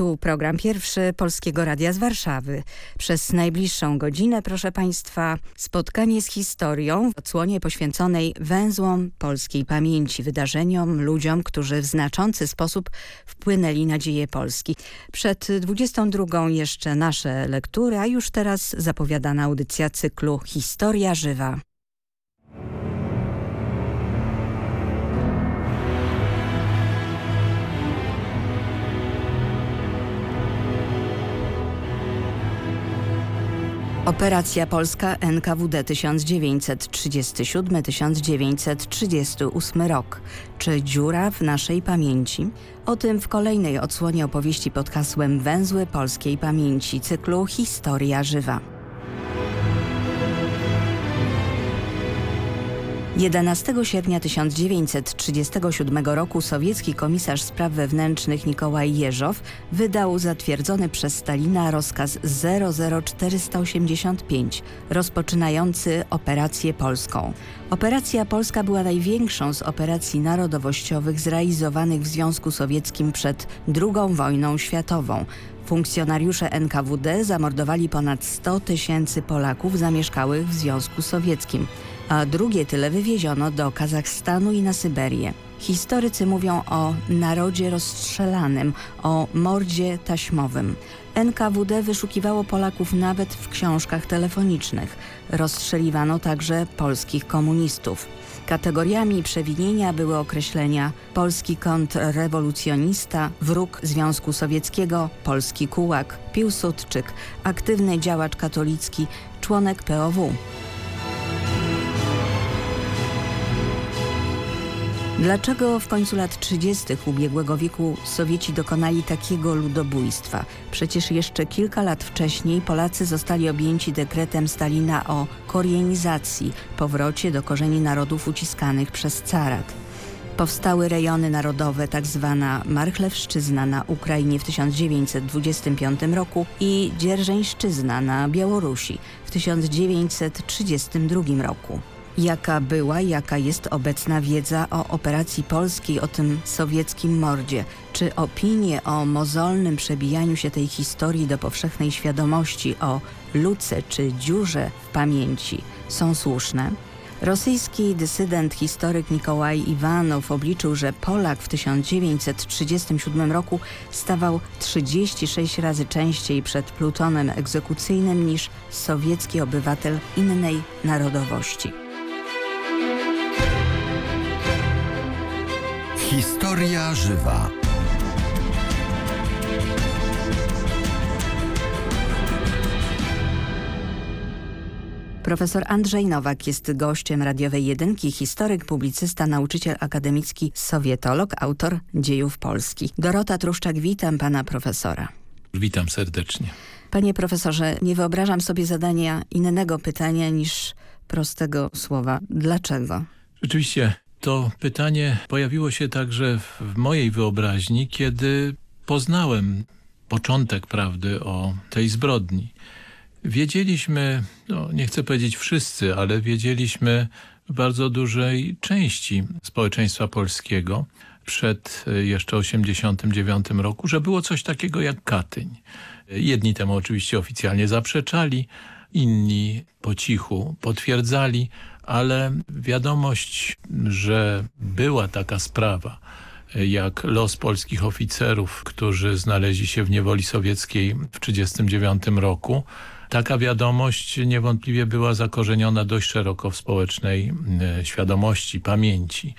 Tu program pierwszy Polskiego Radia z Warszawy. Przez najbliższą godzinę, proszę Państwa, spotkanie z historią w odsłonie poświęconej węzłom polskiej pamięci, wydarzeniom, ludziom, którzy w znaczący sposób wpłynęli na dzieje Polski. Przed 22 jeszcze nasze lektury, a już teraz zapowiadana audycja cyklu Historia Żywa. Operacja Polska NKWD 1937-1938 rok. Czy dziura w naszej pamięci? O tym w kolejnej odsłonie opowieści pod hasłem Węzły Polskiej Pamięci cyklu Historia Żywa. 11 sierpnia 1937 roku sowiecki komisarz spraw wewnętrznych Nikołaj Jeżow wydał zatwierdzony przez Stalina rozkaz 00485 rozpoczynający operację polską. Operacja polska była największą z operacji narodowościowych zrealizowanych w Związku Sowieckim przed II wojną światową. Funkcjonariusze NKWD zamordowali ponad 100 tysięcy Polaków zamieszkałych w Związku Sowieckim a drugie tyle wywieziono do Kazachstanu i na Syberię. Historycy mówią o narodzie rozstrzelanym, o mordzie taśmowym. NKWD wyszukiwało Polaków nawet w książkach telefonicznych. Rozstrzeliwano także polskich komunistów. Kategoriami przewinienia były określenia polski kontrrewolucjonista, wróg Związku Sowieckiego, polski kułak, Piłsudczyk, aktywny działacz katolicki, członek POW. Dlaczego w końcu lat 30. ubiegłego wieku Sowieci dokonali takiego ludobójstwa? Przecież jeszcze kilka lat wcześniej Polacy zostali objęci dekretem Stalina o korienizacji, powrocie do korzeni narodów uciskanych przez carat. Powstały rejony narodowe, tak zwana Marchlewszczyzna na Ukrainie w 1925 roku i Dzierżeńszczyzna na Białorusi w 1932 roku. Jaka była, jaka jest obecna wiedza o operacji polskiej, o tym sowieckim mordzie? Czy opinie o mozolnym przebijaniu się tej historii do powszechnej świadomości, o luce czy dziurze w pamięci są słuszne? Rosyjski dysydent, historyk Nikołaj Iwanow obliczył, że Polak w 1937 roku stawał 36 razy częściej przed plutonem egzekucyjnym niż sowiecki obywatel innej narodowości. Historia żywa. Profesor Andrzej Nowak jest gościem radiowej jedynki, historyk, publicysta, nauczyciel akademicki, sowietolog, autor dziejów Polski. Dorota Truszczak, witam pana profesora. Witam serdecznie. Panie profesorze, nie wyobrażam sobie zadania innego pytania niż prostego słowa. Dlaczego? Rzeczywiście to pytanie pojawiło się także w mojej wyobraźni, kiedy poznałem początek prawdy o tej zbrodni. Wiedzieliśmy, no nie chcę powiedzieć wszyscy, ale wiedzieliśmy w bardzo dużej części społeczeństwa polskiego przed jeszcze 89 roku, że było coś takiego jak Katyń. Jedni temu oczywiście oficjalnie zaprzeczali, inni po cichu potwierdzali, ale wiadomość, że była taka sprawa, jak los polskich oficerów, którzy znaleźli się w niewoli sowieckiej w 1939 roku, taka wiadomość niewątpliwie była zakorzeniona dość szeroko w społecznej e, świadomości, pamięci.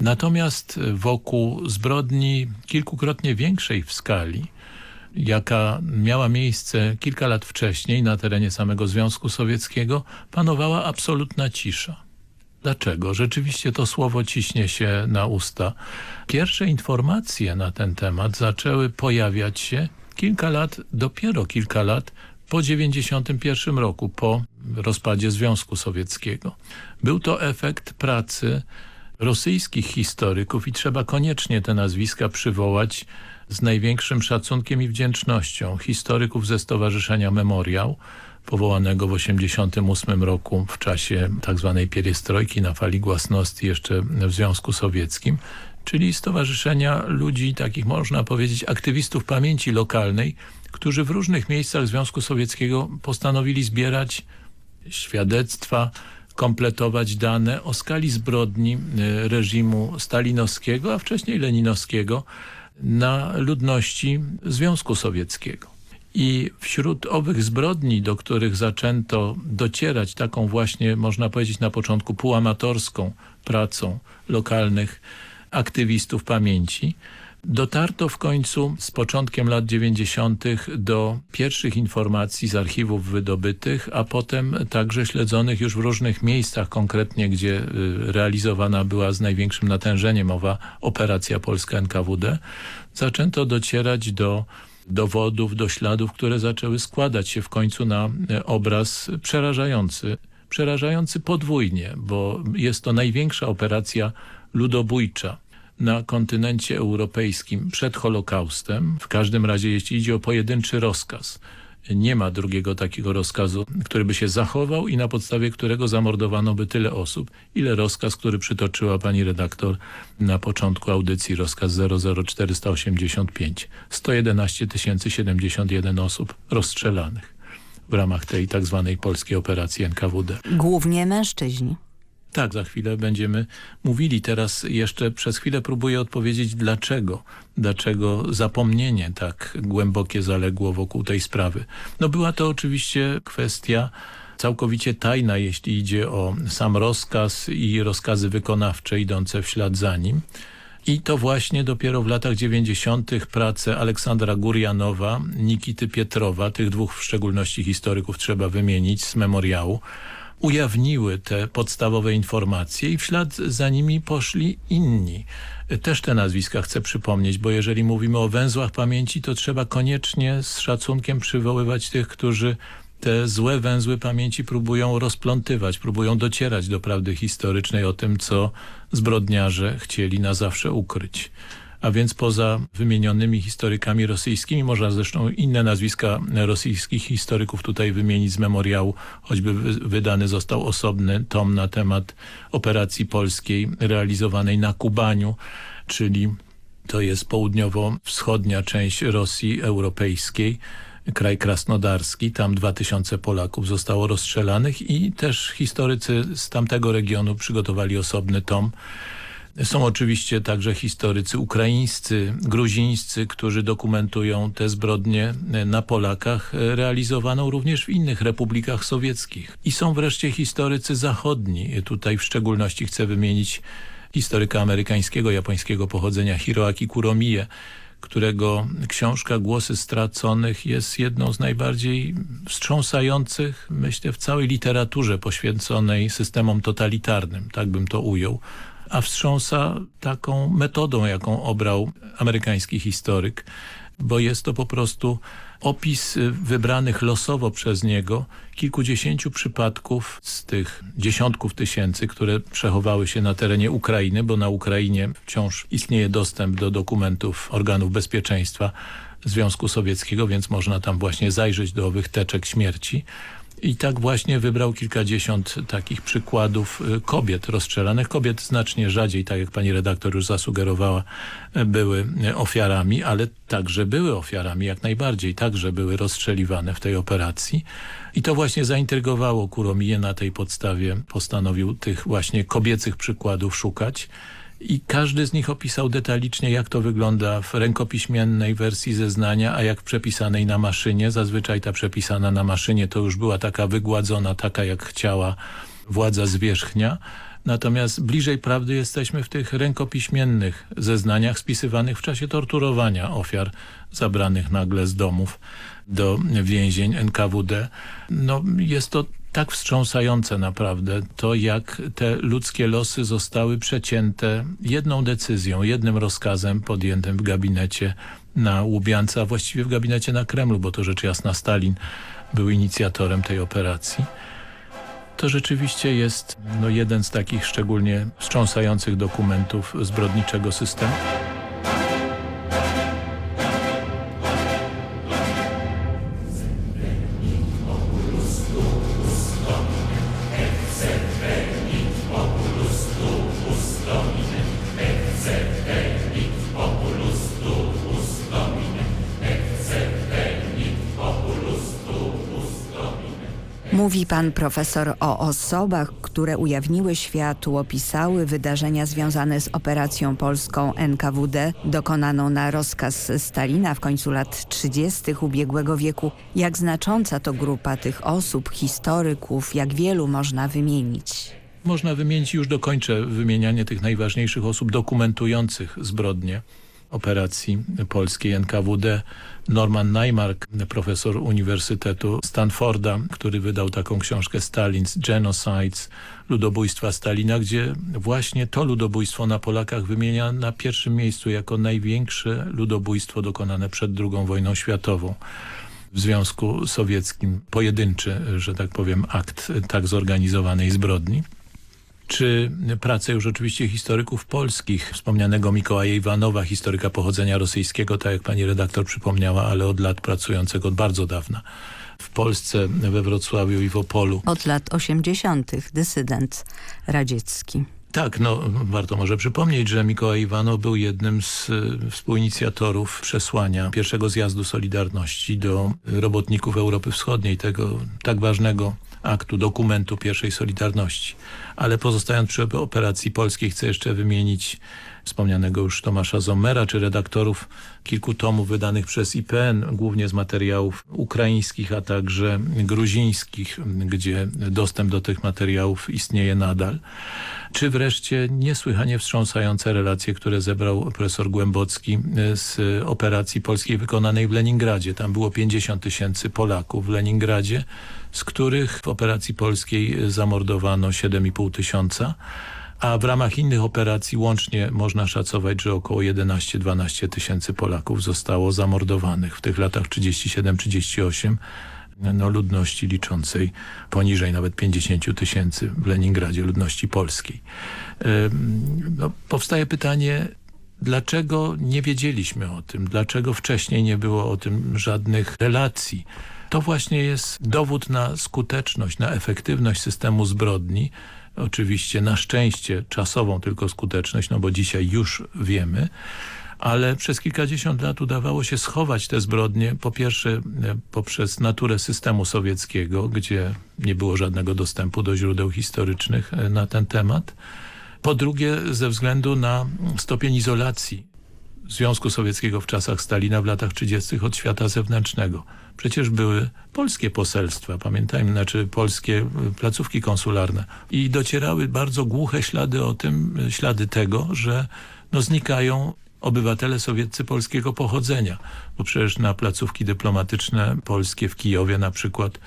Natomiast wokół zbrodni kilkukrotnie większej w skali, jaka miała miejsce kilka lat wcześniej na terenie samego Związku Sowieckiego, panowała absolutna cisza. Dlaczego? Rzeczywiście to słowo ciśnie się na usta. Pierwsze informacje na ten temat zaczęły pojawiać się kilka lat, dopiero kilka lat po 91 roku, po rozpadzie Związku Sowieckiego. Był to efekt pracy rosyjskich historyków i trzeba koniecznie te nazwiska przywołać z największym szacunkiem i wdzięcznością historyków ze Stowarzyszenia Memoriał, powołanego w 1988 roku w czasie tzw. Tak pieriestrojki na fali głasności jeszcze w Związku Sowieckim, czyli stowarzyszenia ludzi, takich można powiedzieć aktywistów pamięci lokalnej, którzy w różnych miejscach Związku Sowieckiego postanowili zbierać świadectwa, kompletować dane o skali zbrodni e, reżimu stalinowskiego, a wcześniej leninowskiego na ludności Związku Sowieckiego. I wśród owych zbrodni, do których zaczęto docierać taką właśnie, można powiedzieć na początku, półamatorską pracą lokalnych aktywistów pamięci, Dotarto w końcu z początkiem lat 90. do pierwszych informacji z archiwów wydobytych, a potem także śledzonych już w różnych miejscach, konkretnie gdzie y, realizowana była z największym natężeniem owa operacja polska NKWD. Zaczęto docierać do dowodów, do śladów, które zaczęły składać się w końcu na y, obraz przerażający. Przerażający podwójnie, bo jest to największa operacja ludobójcza na kontynencie europejskim przed Holokaustem. W każdym razie jeśli idzie o pojedynczy rozkaz. Nie ma drugiego takiego rozkazu, który by się zachował i na podstawie którego zamordowano by tyle osób, ile rozkaz, który przytoczyła pani redaktor na początku audycji, rozkaz 00485. 111 071 osób rozstrzelanych w ramach tej tak zwanej polskiej operacji NKWD. Głównie mężczyźni. Tak, za chwilę będziemy mówili. Teraz jeszcze przez chwilę próbuję odpowiedzieć dlaczego. Dlaczego zapomnienie tak głębokie zaległo wokół tej sprawy. No była to oczywiście kwestia całkowicie tajna, jeśli idzie o sam rozkaz i rozkazy wykonawcze idące w ślad za nim. I to właśnie dopiero w latach 90. prace Aleksandra Gurjanowa, Nikity Pietrowa, tych dwóch w szczególności historyków trzeba wymienić z memoriału, ujawniły te podstawowe informacje i w ślad za nimi poszli inni. Też te nazwiska chcę przypomnieć, bo jeżeli mówimy o węzłach pamięci, to trzeba koniecznie z szacunkiem przywoływać tych, którzy te złe węzły pamięci próbują rozplątywać, próbują docierać do prawdy historycznej o tym, co zbrodniarze chcieli na zawsze ukryć a więc poza wymienionymi historykami rosyjskimi, można zresztą inne nazwiska rosyjskich historyków tutaj wymienić z memoriału, choćby wydany został osobny tom na temat operacji polskiej realizowanej na Kubaniu, czyli to jest południowo-wschodnia część Rosji europejskiej, kraj krasnodarski, tam 2000 Polaków zostało rozstrzelanych i też historycy z tamtego regionu przygotowali osobny tom są oczywiście także historycy ukraińscy, gruzińscy, którzy dokumentują te zbrodnie na Polakach, realizowaną również w innych republikach sowieckich. I są wreszcie historycy zachodni. Tutaj w szczególności chcę wymienić historyka amerykańskiego, japońskiego pochodzenia Hiroaki Kuromiye, którego książka Głosy Straconych jest jedną z najbardziej wstrząsających, myślę, w całej literaturze poświęconej systemom totalitarnym, tak bym to ujął a wstrząsa taką metodą, jaką obrał amerykański historyk, bo jest to po prostu opis wybranych losowo przez niego kilkudziesięciu przypadków z tych dziesiątków tysięcy, które przechowały się na terenie Ukrainy, bo na Ukrainie wciąż istnieje dostęp do dokumentów organów bezpieczeństwa Związku Sowieckiego, więc można tam właśnie zajrzeć do owych teczek śmierci. I tak właśnie wybrał kilkadziesiąt takich przykładów y, kobiet rozstrzelanych. Kobiet znacznie rzadziej, tak jak pani redaktor już zasugerowała, były ofiarami, ale także były ofiarami jak najbardziej. Także były rozstrzeliwane w tej operacji. I to właśnie zaintrygowało Kuromiję na tej podstawie. Postanowił tych właśnie kobiecych przykładów szukać i każdy z nich opisał detalicznie, jak to wygląda w rękopiśmiennej wersji zeznania, a jak w przepisanej na maszynie. Zazwyczaj ta przepisana na maszynie to już była taka wygładzona, taka jak chciała władza zwierzchnia. Natomiast bliżej prawdy jesteśmy w tych rękopiśmiennych zeznaniach spisywanych w czasie torturowania ofiar zabranych nagle z domów do więzień NKWD. No, jest to tak wstrząsające naprawdę to, jak te ludzkie losy zostały przecięte jedną decyzją, jednym rozkazem podjętym w gabinecie na Łubiance, a właściwie w gabinecie na Kremlu, bo to rzecz jasna Stalin był inicjatorem tej operacji. To rzeczywiście jest no, jeden z takich szczególnie wstrząsających dokumentów zbrodniczego systemu. Mówi pan profesor o osobach, które ujawniły światu, opisały wydarzenia związane z operacją polską NKWD dokonaną na rozkaz Stalina w końcu lat 30. ubiegłego wieku. Jak znacząca to grupa tych osób, historyków, jak wielu można wymienić? Można wymienić, już dokończę wymienianie tych najważniejszych osób dokumentujących zbrodnie operacji polskiej NKWD. Norman Neimark, profesor Uniwersytetu Stanforda, który wydał taką książkę Stalin's Genocides, ludobójstwa Stalina, gdzie właśnie to ludobójstwo na Polakach wymienia na pierwszym miejscu jako największe ludobójstwo dokonane przed II wojną światową w Związku Sowieckim. Pojedynczy, że tak powiem, akt tak zorganizowanej zbrodni czy prace już oczywiście historyków polskich, wspomnianego Mikołaja Iwanowa, historyka pochodzenia rosyjskiego, tak jak pani redaktor przypomniała, ale od lat pracującego od bardzo dawna w Polsce, we Wrocławiu i w Opolu. Od lat 80. dysydent radziecki. Tak, no warto może przypomnieć, że Mikołaj Iwanow był jednym z e, współinicjatorów przesłania pierwszego zjazdu Solidarności do robotników Europy Wschodniej, tego tak ważnego aktu, dokumentu pierwszej Solidarności. Ale pozostając przy operacji polskiej chcę jeszcze wymienić wspomnianego już Tomasza Zommera, czy redaktorów kilku tomów wydanych przez IPN, głównie z materiałów ukraińskich, a także gruzińskich, gdzie dostęp do tych materiałów istnieje nadal. Czy wreszcie niesłychanie wstrząsające relacje, które zebrał profesor Głębocki z operacji polskiej wykonanej w Leningradzie. Tam było 50 tysięcy Polaków w Leningradzie, z których w operacji polskiej zamordowano 7,5 tysiąca a w ramach innych operacji łącznie można szacować, że około 11-12 tysięcy Polaków zostało zamordowanych w tych latach 37-38 no, ludności liczącej poniżej nawet 50 tysięcy w Leningradzie, ludności polskiej. No, powstaje pytanie, dlaczego nie wiedzieliśmy o tym, dlaczego wcześniej nie było o tym żadnych relacji. To właśnie jest dowód na skuteczność, na efektywność systemu zbrodni, oczywiście na szczęście czasową tylko skuteczność, no bo dzisiaj już wiemy, ale przez kilkadziesiąt lat udawało się schować te zbrodnie, po pierwsze e, poprzez naturę systemu sowieckiego, gdzie nie było żadnego dostępu do źródeł historycznych e, na ten temat, po drugie ze względu na stopień izolacji Związku Sowieckiego w czasach Stalina w latach 30. od świata zewnętrznego. Przecież były polskie poselstwa, pamiętajmy, znaczy polskie y, placówki konsularne i docierały bardzo głuche ślady o tym, y, ślady tego, że no znikają obywatele sowieccy polskiego pochodzenia, bo przecież na placówki dyplomatyczne polskie w Kijowie na przykład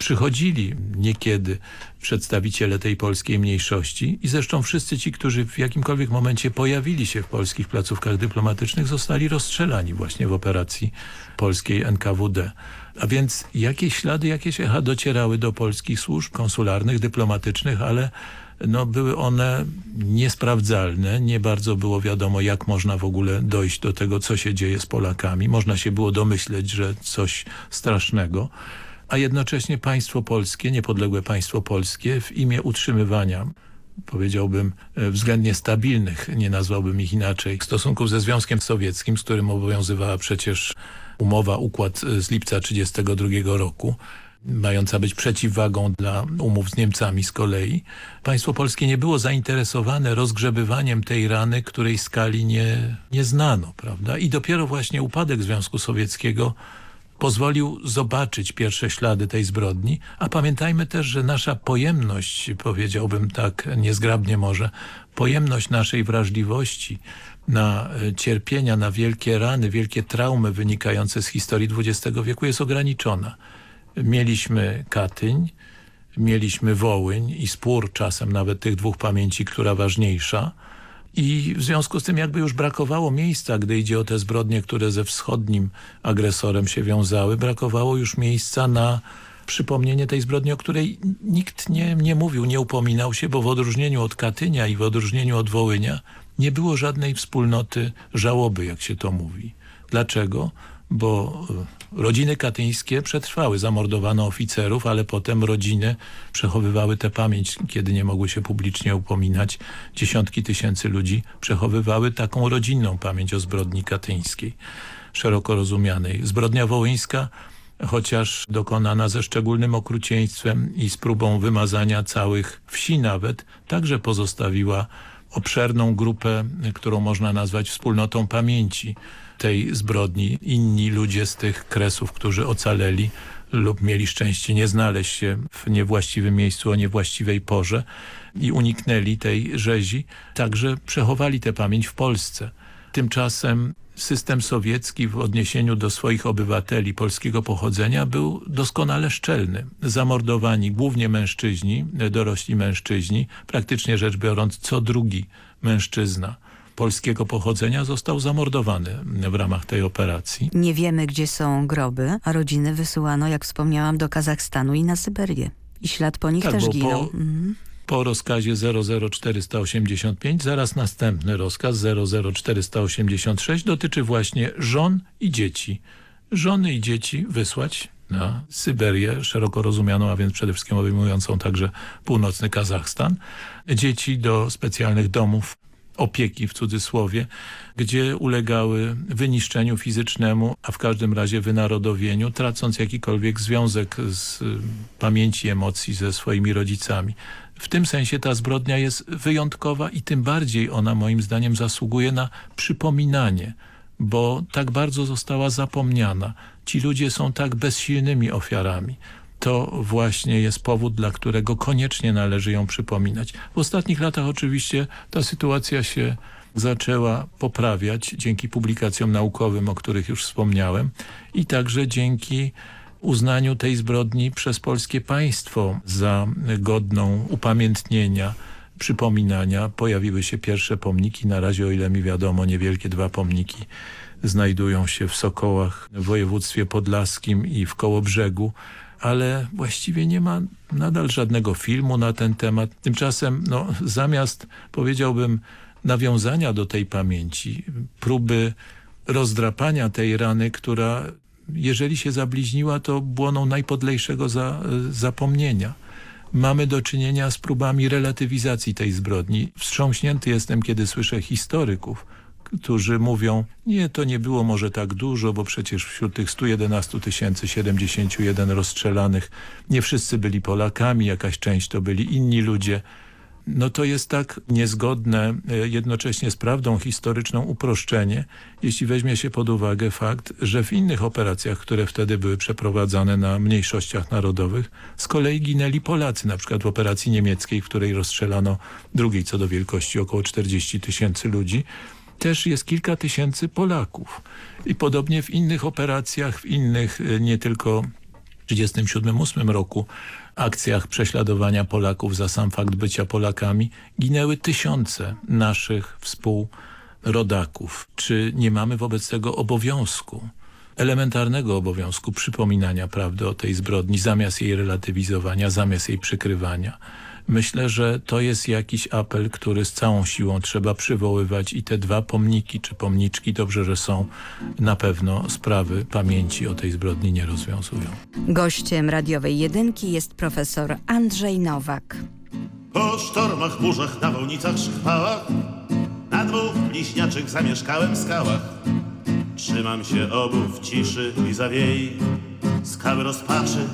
przychodzili niekiedy przedstawiciele tej polskiej mniejszości i zresztą wszyscy ci, którzy w jakimkolwiek momencie pojawili się w polskich placówkach dyplomatycznych zostali rozstrzelani właśnie w operacji polskiej NKWD. A więc jakieś ślady, jakieś echa docierały do polskich służb konsularnych, dyplomatycznych, ale no, były one niesprawdzalne, nie bardzo było wiadomo jak można w ogóle dojść do tego, co się dzieje z Polakami. Można się było domyśleć, że coś strasznego a jednocześnie państwo polskie, niepodległe państwo polskie w imię utrzymywania powiedziałbym, e, względnie stabilnych, nie nazwałbym ich inaczej, stosunków ze Związkiem Sowieckim, z którym obowiązywała przecież umowa, układ e, z lipca 1932 roku, mająca być przeciwwagą dla umów z Niemcami z kolei. Państwo polskie nie było zainteresowane rozgrzebywaniem tej rany, której skali nie, nie znano, prawda? I dopiero właśnie upadek Związku Sowieckiego pozwolił zobaczyć pierwsze ślady tej zbrodni, a pamiętajmy też, że nasza pojemność, powiedziałbym tak niezgrabnie może, pojemność naszej wrażliwości na e, cierpienia, na wielkie rany, wielkie traumy wynikające z historii XX wieku jest ograniczona. Mieliśmy Katyń, mieliśmy Wołyń i spór czasem nawet tych dwóch pamięci, która ważniejsza, i w związku z tym jakby już brakowało miejsca, gdy idzie o te zbrodnie, które ze wschodnim agresorem się wiązały, brakowało już miejsca na przypomnienie tej zbrodni, o której nikt nie, nie mówił, nie upominał się, bo w odróżnieniu od Katynia i w odróżnieniu od Wołynia nie było żadnej wspólnoty żałoby, jak się to mówi. Dlaczego? Bo e, rodziny katyńskie przetrwały, zamordowano oficerów, ale potem rodziny przechowywały tę pamięć, kiedy nie mogły się publicznie upominać. Dziesiątki tysięcy ludzi przechowywały taką rodzinną pamięć o zbrodni katyńskiej, szeroko rozumianej. Zbrodnia wołyńska chociaż dokonana ze szczególnym okrucieństwem i z próbą wymazania całych wsi nawet, także pozostawiła obszerną grupę, którą można nazwać wspólnotą pamięci tej zbrodni. Inni ludzie z tych kresów, którzy ocaleli lub mieli szczęście nie znaleźć się w niewłaściwym miejscu o niewłaściwej porze i uniknęli tej rzezi, także przechowali tę pamięć w Polsce. Tymczasem system sowiecki w odniesieniu do swoich obywateli polskiego pochodzenia był doskonale szczelny. Zamordowani głównie mężczyźni, dorośli mężczyźni, praktycznie rzecz biorąc co drugi mężczyzna polskiego pochodzenia został zamordowany w ramach tej operacji. Nie wiemy, gdzie są groby, a rodziny wysyłano, jak wspomniałam, do Kazachstanu i na Syberię. I ślad po nich tak, też bo ginął. Po, mhm. po rozkazie 00485 zaraz następny rozkaz 00486 dotyczy właśnie żon i dzieci. Żony i dzieci wysłać na Syberię, szeroko rozumianą, a więc przede wszystkim obejmującą także północny Kazachstan. Dzieci do specjalnych domów opieki w cudzysłowie, gdzie ulegały wyniszczeniu fizycznemu, a w każdym razie wynarodowieniu, tracąc jakikolwiek związek z pamięci, emocji ze swoimi rodzicami. W tym sensie ta zbrodnia jest wyjątkowa i tym bardziej ona moim zdaniem zasługuje na przypominanie, bo tak bardzo została zapomniana. Ci ludzie są tak bezsilnymi ofiarami to właśnie jest powód, dla którego koniecznie należy ją przypominać. W ostatnich latach oczywiście ta sytuacja się zaczęła poprawiać dzięki publikacjom naukowym, o których już wspomniałem i także dzięki uznaniu tej zbrodni przez polskie państwo za godną upamiętnienia, przypominania. Pojawiły się pierwsze pomniki, na razie o ile mi wiadomo niewielkie dwa pomniki znajdują się w Sokołach w województwie podlaskim i w Kołobrzegu ale właściwie nie ma nadal żadnego filmu na ten temat. Tymczasem no, zamiast, powiedziałbym, nawiązania do tej pamięci, próby rozdrapania tej rany, która jeżeli się zabliźniła, to błoną najpodlejszego za, zapomnienia. Mamy do czynienia z próbami relatywizacji tej zbrodni. Wstrząśnięty jestem, kiedy słyszę historyków, którzy mówią, nie, to nie było może tak dużo, bo przecież wśród tych 111 tysięcy 71 rozstrzelanych nie wszyscy byli Polakami, jakaś część to byli inni ludzie. No to jest tak niezgodne e, jednocześnie z prawdą historyczną uproszczenie, jeśli weźmie się pod uwagę fakt, że w innych operacjach, które wtedy były przeprowadzane na mniejszościach narodowych, z kolei ginęli Polacy, na przykład w operacji niemieckiej, w której rozstrzelano drugiej co do wielkości około 40 tysięcy ludzi, też jest kilka tysięcy Polaków. I podobnie w innych operacjach, w innych e, nie tylko w 1937 roku akcjach prześladowania Polaków za sam fakt bycia Polakami ginęły tysiące naszych współrodaków. Czy nie mamy wobec tego obowiązku, elementarnego obowiązku przypominania prawdy o tej zbrodni zamiast jej relatywizowania, zamiast jej przykrywania? Myślę, że to jest jakiś apel, który z całą siłą trzeba przywoływać i te dwa pomniki czy pomniczki, dobrze, że są, na pewno sprawy pamięci o tej zbrodni nie rozwiązują. Gościem radiowej jedynki jest profesor Andrzej Nowak. Po sztormach, burzach, nawałnicach, szchwałach Na dwóch bliźniaczych zamieszkałem skałach Trzymam się obu w ciszy i zawiei Skały rozpaczy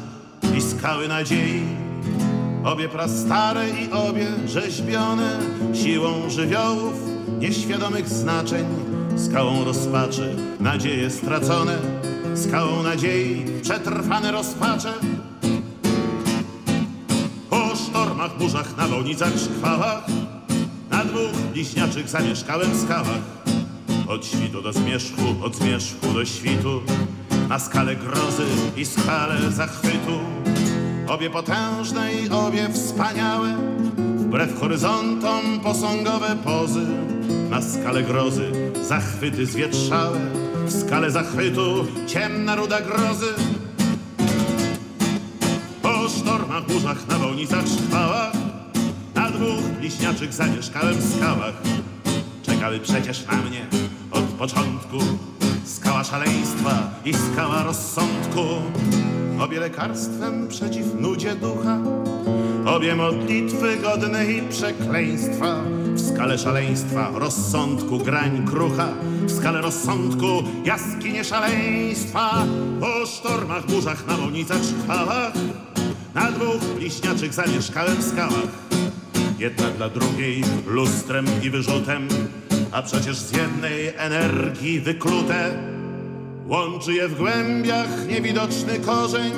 i skały nadziei Obie prastare i obie rzeźbione Siłą żywiołów nieświadomych znaczeń. Skałą rozpaczy nadzieje stracone Skałą nadziei przetrwane rozpacze. Po sztormach, burzach, nawałnicach, szkwałach Na dwóch bliźniaczych zamieszkałem skałach. Od świtu do zmierzchu, od zmierzchu do świtu Na skalę grozy i skalę zachwytu Obie potężne i obie wspaniałe Wbrew horyzontom posągowe pozy Na skalę grozy zachwyty zwietrzałe W skalę zachwytu ciemna ruda grozy. Po sztormach, burzach, nawałnicach, szchwałach Na dwóch bliźniaczych zamieszkałem skałach. Czekały przecież na mnie od początku Skała szaleństwa i skała rozsądku Obie lekarstwem przeciw nudzie ducha Obie modlitwy godne i przekleństwa W skale szaleństwa, rozsądku, grań krucha, w skale rozsądku, jaskinie szaleństwa. Po sztormach, burzach, nawałnicach, szkwałach, na dwóch bliźniaczych zamieszkałem skałach. Jedna dla drugiej lustrem i wyrzutem, a przecież z jednej energii wyklute. Łączy je w głębiach niewidoczny korzeń,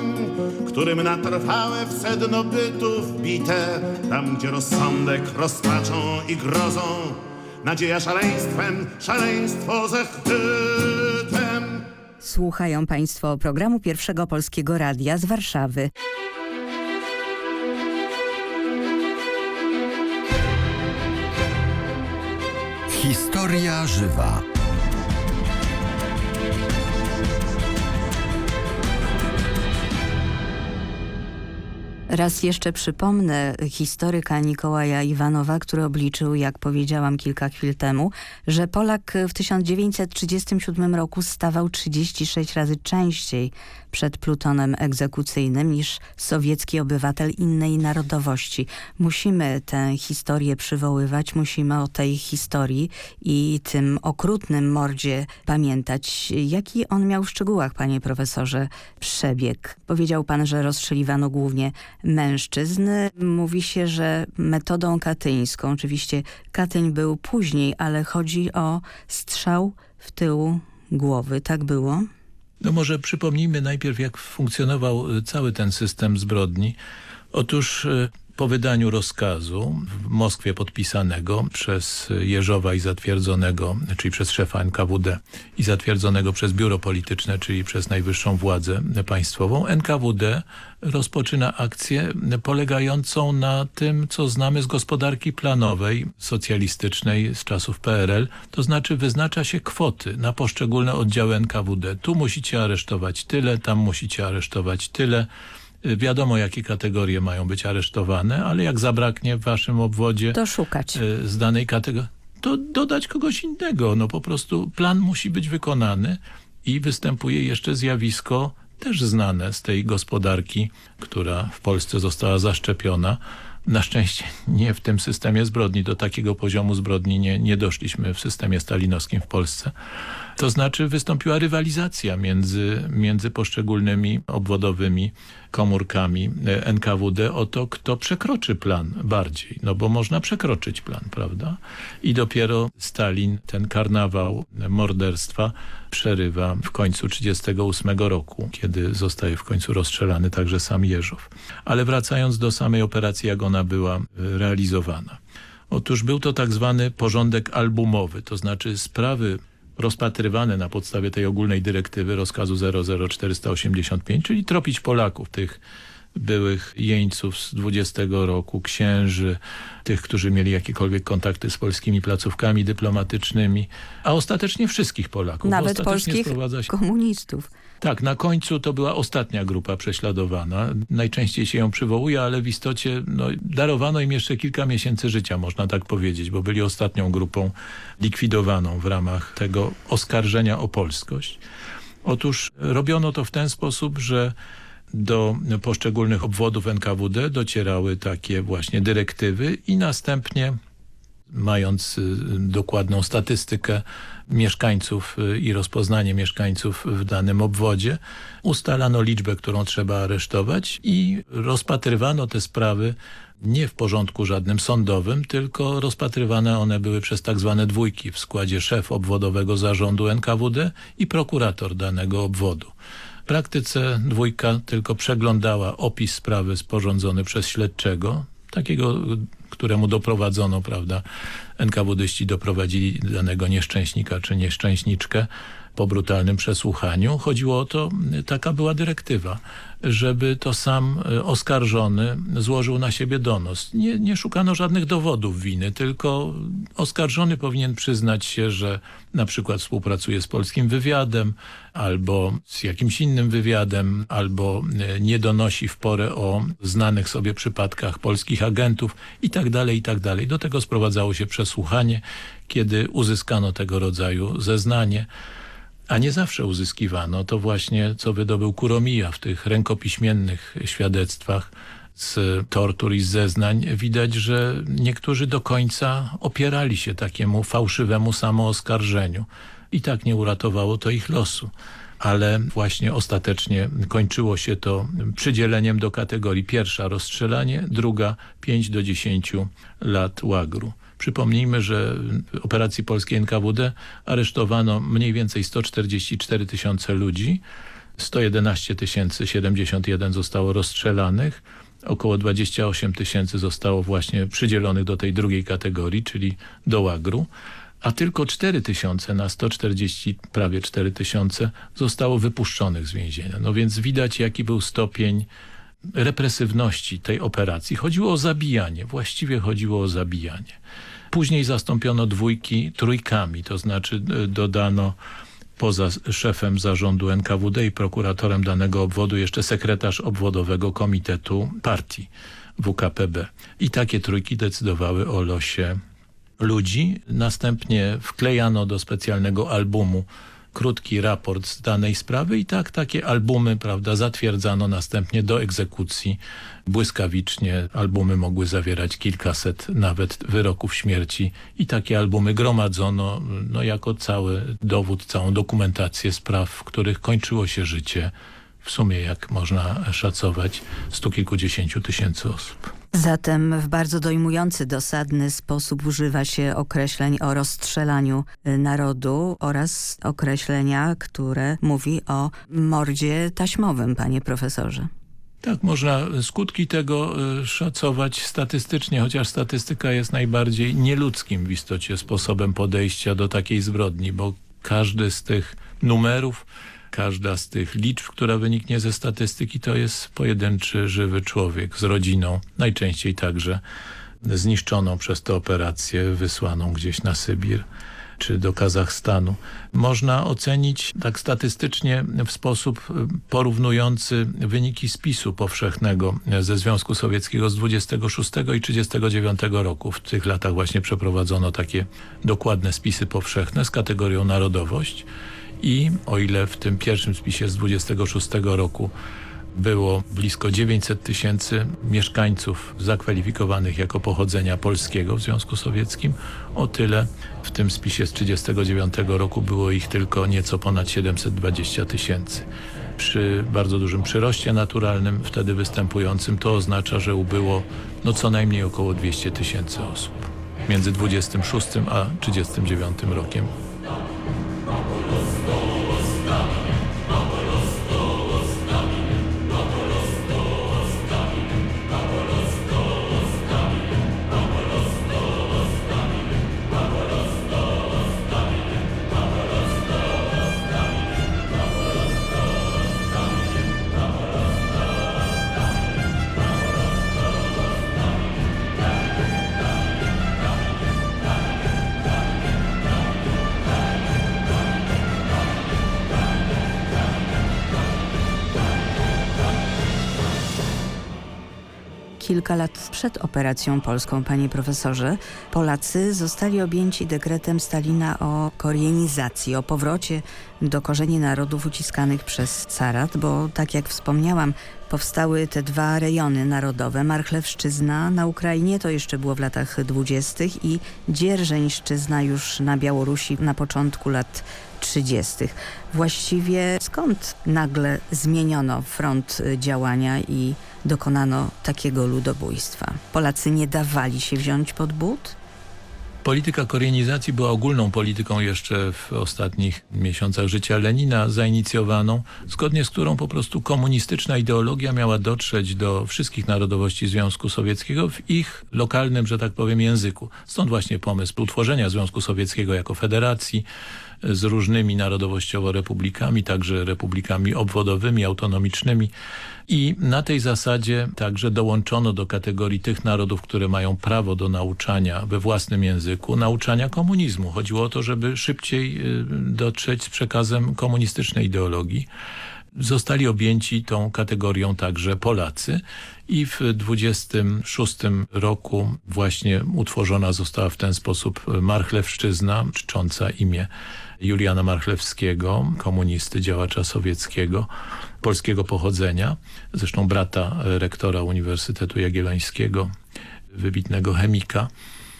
którym na trwałe w sedno bytu wbite, tam gdzie rozsądek rozpaczą i grozą, nadzieja szaleństwem, szaleństwo zachwytem. Słuchają Państwo programu Pierwszego Polskiego Radia z Warszawy. Historia żywa. Raz jeszcze przypomnę historyka Nikołaja Iwanowa, który obliczył, jak powiedziałam kilka chwil temu, że Polak w 1937 roku stawał 36 razy częściej przed plutonem egzekucyjnym niż sowiecki obywatel innej narodowości. Musimy tę historię przywoływać, musimy o tej historii i tym okrutnym mordzie pamiętać. Jaki on miał w szczegółach, panie profesorze, przebieg? Powiedział pan, że rozstrzeliwano głównie mężczyzn. Mówi się, że metodą katyńską, oczywiście Katyń był później, ale chodzi o strzał w tył głowy. Tak było? No może przypomnijmy najpierw, jak funkcjonował y, cały ten system zbrodni. Otóż y, po wydaniu rozkazu w Moskwie podpisanego przez Jeżowa i zatwierdzonego, czyli przez szefa NKWD i zatwierdzonego przez biuro polityczne, czyli przez najwyższą władzę państwową, NKWD rozpoczyna akcję polegającą na tym, co znamy z gospodarki planowej, socjalistycznej z czasów PRL, to znaczy wyznacza się kwoty na poszczególne oddziały NKWD. Tu musicie aresztować tyle, tam musicie aresztować tyle. Wiadomo, jakie kategorie mają być aresztowane, ale jak zabraknie w waszym obwodzie To szukać. e, z danej kategorii, to dodać kogoś innego. No po prostu plan musi być wykonany i występuje jeszcze zjawisko też znane z tej gospodarki, która w Polsce została zaszczepiona. Na szczęście nie w tym systemie zbrodni. Do takiego poziomu zbrodni nie, nie doszliśmy w systemie stalinowskim w Polsce. To znaczy wystąpiła rywalizacja między, między poszczególnymi obwodowymi komórkami e, NKWD o to, kto przekroczy plan bardziej. No bo można przekroczyć plan, prawda? I dopiero Stalin ten karnawał morderstwa przerywa w końcu 1938 roku, kiedy zostaje w końcu rozstrzelany także sam Jeżow. Ale wracając do samej operacji, jak ona była e, realizowana. Otóż był to tak zwany porządek albumowy, to znaczy sprawy rozpatrywane na podstawie tej ogólnej dyrektywy rozkazu 00485, czyli tropić Polaków, tych byłych jeńców z 20 roku, księży, tych, którzy mieli jakiekolwiek kontakty z polskimi placówkami dyplomatycznymi, a ostatecznie wszystkich Polaków. Nawet polskich się... komunistów. Tak, na końcu to była ostatnia grupa prześladowana. Najczęściej się ją przywołuje, ale w istocie no, darowano im jeszcze kilka miesięcy życia, można tak powiedzieć, bo byli ostatnią grupą likwidowaną w ramach tego oskarżenia o polskość. Otóż robiono to w ten sposób, że do poszczególnych obwodów NKWD docierały takie właśnie dyrektywy i następnie mając y, dokładną statystykę mieszkańców y, i rozpoznanie mieszkańców w danym obwodzie, ustalano liczbę, którą trzeba aresztować i rozpatrywano te sprawy nie w porządku żadnym sądowym, tylko rozpatrywane one były przez tak zwane dwójki w składzie szef obwodowego zarządu NKWD i prokurator danego obwodu. Praktyce dwójka tylko przeglądała opis sprawy sporządzony przez śledczego, takiego, któremu doprowadzono, prawda, NKWDyści doprowadzili danego nieszczęśnika czy nieszczęśniczkę po brutalnym przesłuchaniu. Chodziło o to, taka była dyrektywa, żeby to sam e, oskarżony złożył na siebie donos. Nie, nie szukano żadnych dowodów winy, tylko oskarżony powinien przyznać się, że na przykład współpracuje z polskim wywiadem, albo z jakimś innym wywiadem, albo e, nie donosi w porę o znanych sobie przypadkach polskich agentów i tak dalej, i tak dalej. Do tego sprowadzało się przesłuchanie, kiedy uzyskano tego rodzaju zeznanie a nie zawsze uzyskiwano to właśnie, co wydobył Kuromija w tych rękopiśmiennych świadectwach z tortur i z zeznań widać, że niektórzy do końca opierali się takiemu fałszywemu samooskarżeniu. I tak nie uratowało to ich losu. Ale właśnie ostatecznie kończyło się to przydzieleniem do kategorii pierwsza rozstrzelanie, druga 5 do 10 lat łagru. Przypomnijmy, że w operacji polskiej NKWD aresztowano mniej więcej 144 tysiące ludzi, 111 071 zostało rozstrzelanych, około 28 tysięcy zostało właśnie przydzielonych do tej drugiej kategorii, czyli do łagru, a tylko 4 tysiące na 140, prawie 4 tysiące zostało wypuszczonych z więzienia. No więc widać jaki był stopień represywności tej operacji. Chodziło o zabijanie, właściwie chodziło o zabijanie. Później zastąpiono dwójki trójkami, to znaczy e, dodano poza szefem zarządu NKWD i prokuratorem danego obwodu jeszcze sekretarz obwodowego komitetu partii WKPB. I takie trójki decydowały o losie ludzi. Następnie wklejano do specjalnego albumu krótki raport z danej sprawy i tak takie albumy prawda, zatwierdzano następnie do egzekucji błyskawicznie. Albumy mogły zawierać kilkaset nawet wyroków śmierci i takie albumy gromadzono no, jako cały dowód, całą dokumentację spraw, w których kończyło się życie w sumie, jak można szacować, stu kilkudziesięciu tysięcy osób. Zatem w bardzo dojmujący, dosadny sposób używa się określeń o rozstrzelaniu y, narodu oraz określenia, które mówi o mordzie taśmowym, panie profesorze. Tak, można skutki tego y, szacować statystycznie, chociaż statystyka jest najbardziej nieludzkim w istocie sposobem podejścia do takiej zbrodni, bo każdy z tych numerów Każda z tych liczb, która wyniknie ze statystyki, to jest pojedynczy, żywy człowiek z rodziną, najczęściej także zniszczoną przez tę operację, wysłaną gdzieś na Sybir czy do Kazachstanu. Można ocenić tak statystycznie w sposób porównujący wyniki spisu powszechnego ze Związku Sowieckiego z 26 i 39 roku. W tych latach właśnie przeprowadzono takie dokładne spisy powszechne z kategorią narodowość i o ile w tym pierwszym spisie z 26 roku było blisko 900 tysięcy mieszkańców zakwalifikowanych jako pochodzenia polskiego w Związku Sowieckim, o tyle w tym spisie z 39 roku było ich tylko nieco ponad 720 tysięcy. Przy bardzo dużym przyroście naturalnym wtedy występującym to oznacza, że ubyło no co najmniej około 200 tysięcy osób między 26 a 39 rokiem kilka lat przed operacją polską, panie profesorze, Polacy zostali objęci dekretem Stalina o korienizacji, o powrocie do korzeni narodów uciskanych przez carat, bo tak jak wspomniałam, powstały te dwa rejony narodowe. Marchlewszczyzna na Ukrainie, to jeszcze było w latach dwudziestych i Dzierżeńszczyzna już na Białorusi na początku lat 30. Właściwie skąd nagle zmieniono front działania i dokonano takiego ludobójstwa? Polacy nie dawali się wziąć pod but? Polityka koreanizacji była ogólną polityką jeszcze w ostatnich miesiącach życia Lenina, zainicjowaną, zgodnie z którą po prostu komunistyczna ideologia miała dotrzeć do wszystkich narodowości Związku Sowieckiego w ich lokalnym, że tak powiem, języku. Stąd właśnie pomysł utworzenia Związku Sowieckiego jako federacji, z różnymi narodowościowo republikami, także republikami obwodowymi, autonomicznymi i na tej zasadzie także dołączono do kategorii tych narodów, które mają prawo do nauczania we własnym języku, nauczania komunizmu. Chodziło o to, żeby szybciej y, dotrzeć z przekazem komunistycznej ideologii. zostali objęci tą kategorią także Polacy i w 26 roku właśnie utworzona została w ten sposób Marchlewszczyzna, czcząca imię Juliana Marchlewskiego, komunisty, działacza sowieckiego, polskiego pochodzenia, zresztą brata rektora Uniwersytetu Jagiellońskiego, wybitnego chemika.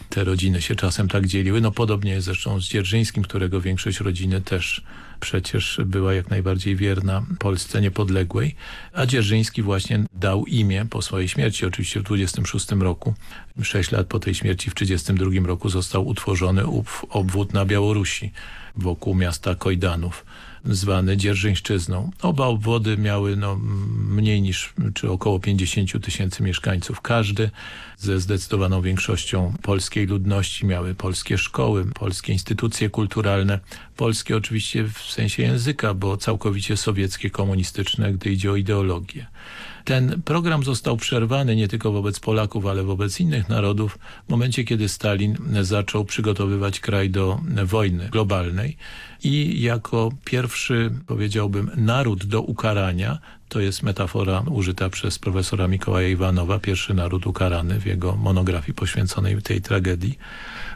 Te rodziny się czasem tak dzieliły. No podobnie jest zresztą z Dzierżyńskim, którego większość rodziny też przecież była jak najbardziej wierna Polsce niepodległej. A Dzierżyński właśnie dał imię po swojej śmierci, oczywiście w 26 roku. Sześć lat po tej śmierci w 32 roku został utworzony obwód na Białorusi wokół miasta Kojdanów zwany Dzierżyńszczyzną. Oba obwody miały no, mniej niż, czy około 50 tysięcy mieszkańców każdy, ze zdecydowaną większością polskiej ludności, miały polskie szkoły, polskie instytucje kulturalne, polskie oczywiście w sensie języka, bo całkowicie sowieckie, komunistyczne, gdy idzie o ideologię. Ten program został przerwany nie tylko wobec Polaków, ale wobec innych narodów w momencie, kiedy Stalin zaczął przygotowywać kraj do wojny globalnej i jako pierwszy, powiedziałbym, naród do ukarania, to jest metafora użyta przez profesora Mikołaja Iwanowa, pierwszy naród ukarany w jego monografii poświęconej tej tragedii,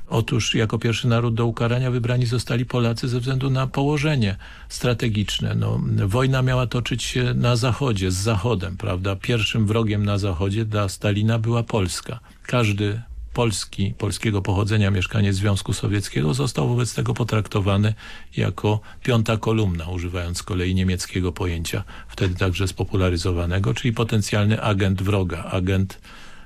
Otóż jako pierwszy naród do ukarania wybrani zostali Polacy ze względu na położenie strategiczne. No, wojna miała toczyć się na zachodzie, z Zachodem, prawda? Pierwszym wrogiem na zachodzie dla Stalina była Polska. Każdy Polski, polskiego pochodzenia mieszkaniec Związku Sowieckiego został wobec tego potraktowany jako piąta kolumna, używając z kolei niemieckiego pojęcia, wtedy także spopularyzowanego, czyli potencjalny agent wroga, agent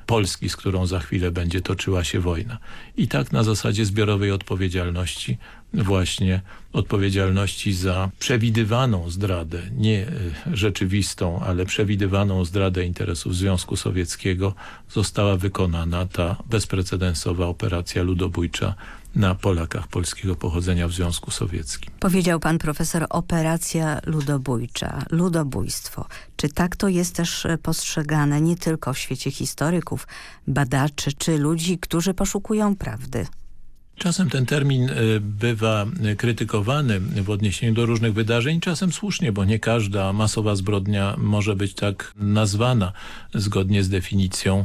Polski, z którą za chwilę będzie toczyła się wojna. I tak na zasadzie zbiorowej odpowiedzialności, właśnie odpowiedzialności za przewidywaną zdradę, nie e, rzeczywistą, ale przewidywaną zdradę interesów Związku Sowieckiego została wykonana ta bezprecedensowa operacja ludobójcza na Polakach polskiego pochodzenia w Związku Sowieckim. Powiedział pan profesor operacja ludobójcza, ludobójstwo. Czy tak to jest też e, postrzegane nie tylko w świecie historyków, badaczy czy ludzi, którzy poszukują prawdy? Czasem ten termin e, bywa krytykowany w odniesieniu do różnych wydarzeń, czasem słusznie, bo nie każda masowa zbrodnia może być tak nazwana zgodnie z definicją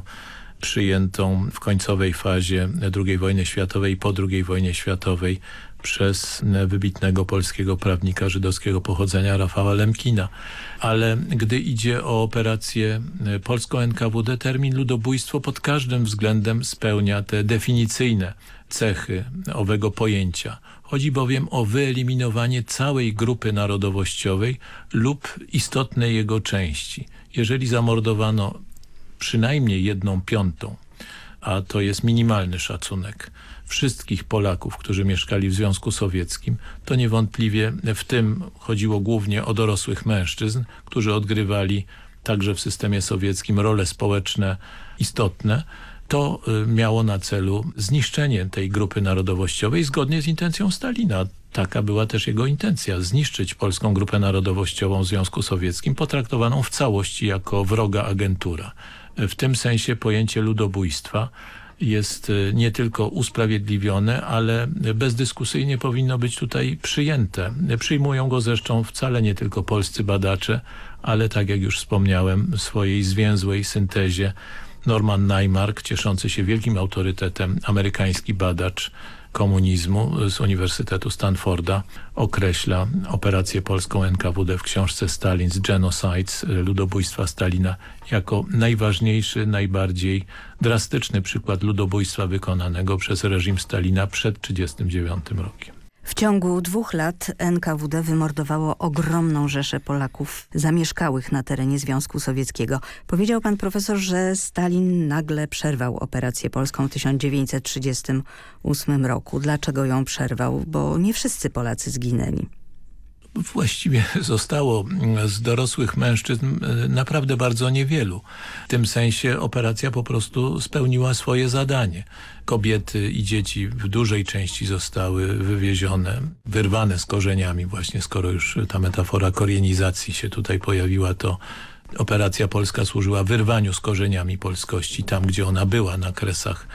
przyjętą w końcowej fazie II wojny światowej i po II wojnie światowej przez wybitnego polskiego prawnika żydowskiego pochodzenia Rafała Lemkina. Ale gdy idzie o operację polską NKWD, termin ludobójstwo pod każdym względem spełnia te definicyjne cechy owego pojęcia. Chodzi bowiem o wyeliminowanie całej grupy narodowościowej lub istotnej jego części. Jeżeli zamordowano przynajmniej jedną piątą, a to jest minimalny szacunek wszystkich Polaków, którzy mieszkali w Związku Sowieckim, to niewątpliwie w tym chodziło głównie o dorosłych mężczyzn, którzy odgrywali także w systemie sowieckim role społeczne istotne, to y, miało na celu zniszczenie tej grupy narodowościowej zgodnie z intencją Stalina. Taka była też jego intencja, zniszczyć polską grupę narodowościową w Związku Sowieckim, potraktowaną w całości jako wroga agentura. W tym sensie pojęcie ludobójstwa jest e, nie tylko usprawiedliwione, ale bezdyskusyjnie powinno być tutaj przyjęte. Przyjmują go zresztą wcale nie tylko polscy badacze, ale tak jak już wspomniałem w swojej zwięzłej syntezie Norman Naimark, cieszący się wielkim autorytetem, amerykański badacz, komunizmu z Uniwersytetu Stanforda określa operację polską NKWD w książce Stalin's Genocides, ludobójstwa Stalina, jako najważniejszy, najbardziej drastyczny przykład ludobójstwa wykonanego przez reżim Stalina przed 1939 rokiem. W ciągu dwóch lat NKWD wymordowało ogromną rzeszę Polaków zamieszkałych na terenie Związku Sowieckiego. Powiedział pan profesor, że Stalin nagle przerwał operację polską w 1938 roku. Dlaczego ją przerwał? Bo nie wszyscy Polacy zginęli właściwie zostało z dorosłych mężczyzn e, naprawdę bardzo niewielu. W tym sensie operacja po prostu spełniła swoje zadanie. Kobiety i dzieci w dużej części zostały wywiezione, wyrwane z korzeniami właśnie, skoro już ta metafora korienizacji się tutaj pojawiła, to operacja polska służyła wyrwaniu z korzeniami polskości tam, gdzie ona była, na kresach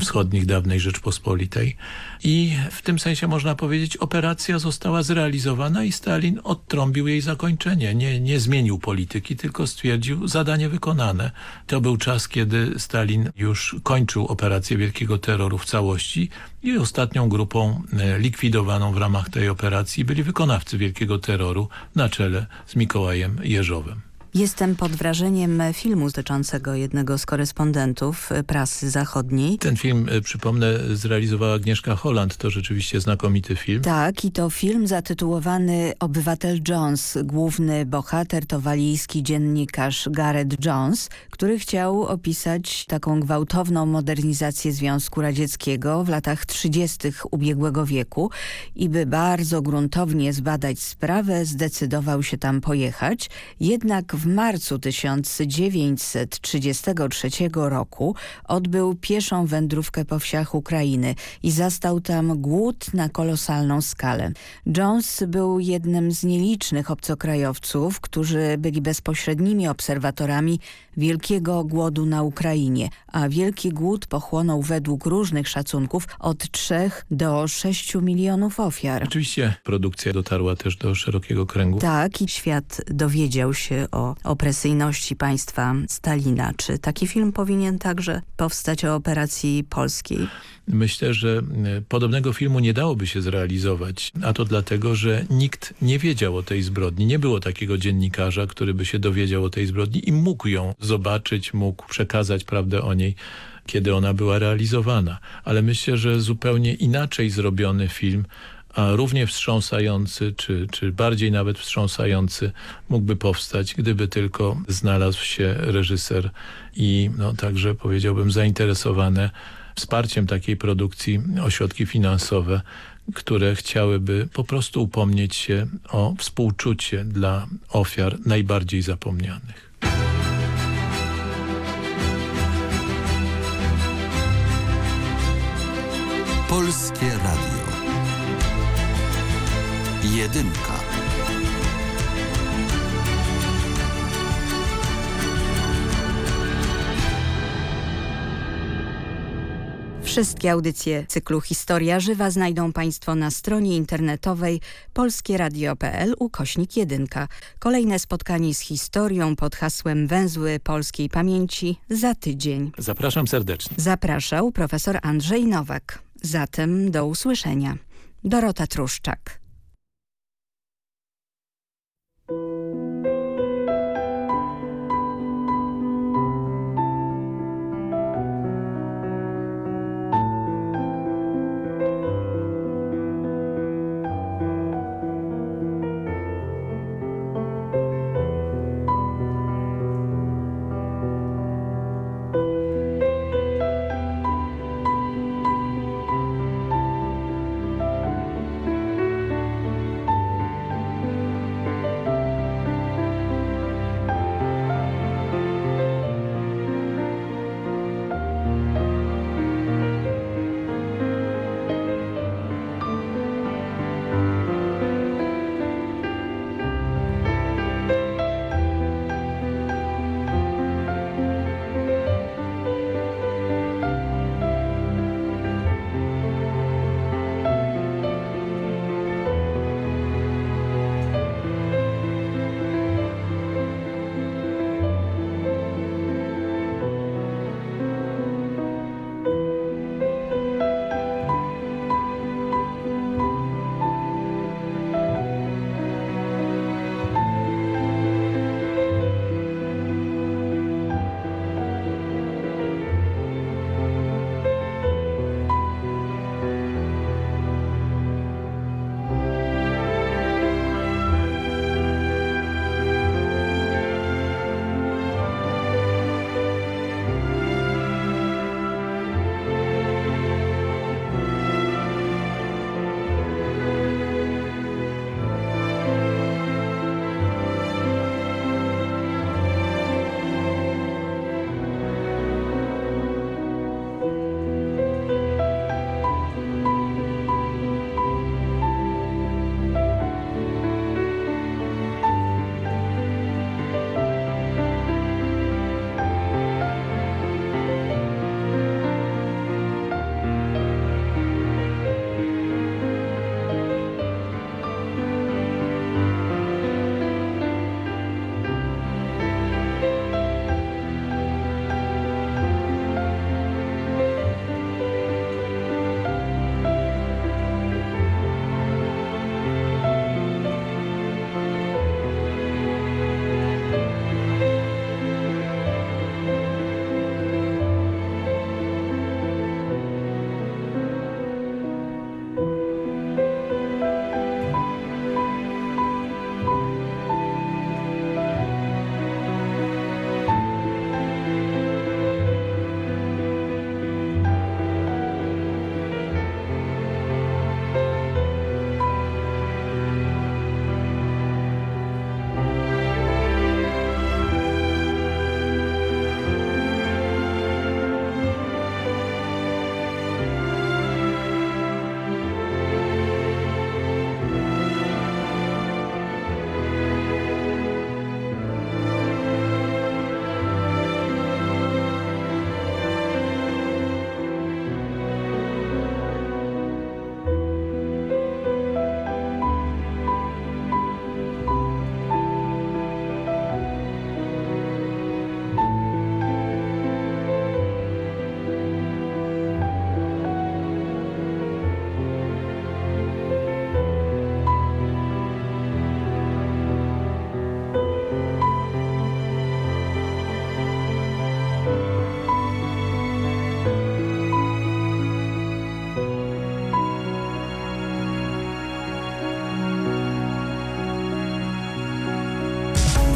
wschodnich dawnej Rzeczpospolitej. I w tym sensie można powiedzieć, operacja została zrealizowana i Stalin odtrąbił jej zakończenie. Nie, nie zmienił polityki, tylko stwierdził zadanie wykonane. To był czas, kiedy Stalin już kończył operację Wielkiego Terroru w całości i ostatnią grupą e, likwidowaną w ramach tej operacji byli wykonawcy Wielkiego Terroru na czele z Mikołajem Jeżowem. Jestem pod wrażeniem filmu dotyczącego jednego z korespondentów prasy zachodniej. Ten film, e, przypomnę, zrealizowała Agnieszka Holland. To rzeczywiście znakomity film. Tak, i to film zatytułowany Obywatel Jones. Główny bohater to walijski dziennikarz Gareth Jones, który chciał opisać taką gwałtowną modernizację Związku Radzieckiego w latach 30. ubiegłego wieku i by bardzo gruntownie zbadać sprawę, zdecydował się tam pojechać. Jednak w marcu 1933 roku odbył pieszą wędrówkę po wsiach Ukrainy i zastał tam głód na kolosalną skalę. Jones był jednym z nielicznych obcokrajowców, którzy byli bezpośrednimi obserwatorami wielkiego głodu na Ukrainie, a wielki głód pochłonął według różnych szacunków od 3 do 6 milionów ofiar. Oczywiście produkcja dotarła też do szerokiego kręgu. Tak, i świat dowiedział się o opresyjności państwa Stalina. Czy taki film powinien także powstać o operacji polskiej? Myślę, że e, podobnego filmu nie dałoby się zrealizować, a to dlatego, że nikt nie wiedział o tej zbrodni. Nie było takiego dziennikarza, który by się dowiedział o tej zbrodni i mógł ją zobaczyć, mógł przekazać prawdę o niej kiedy ona była realizowana. Ale myślę, że zupełnie inaczej zrobiony film a równie wstrząsający, czy, czy bardziej nawet wstrząsający mógłby powstać, gdyby tylko znalazł się reżyser i no, także powiedziałbym zainteresowane wsparciem takiej produkcji ośrodki finansowe, które chciałyby po prostu upomnieć się o współczucie dla ofiar najbardziej zapomnianych. Polskie Radio. Jedynka. Wszystkie audycje cyklu Historia Żywa znajdą Państwo na stronie internetowej polskieradio.pl ukośnik 1. Kolejne spotkanie z historią pod hasłem Węzły Polskiej Pamięci za tydzień. Zapraszam serdecznie. Zapraszał profesor Andrzej Nowak. Zatem do usłyszenia. Dorota Truszczak. Thank you.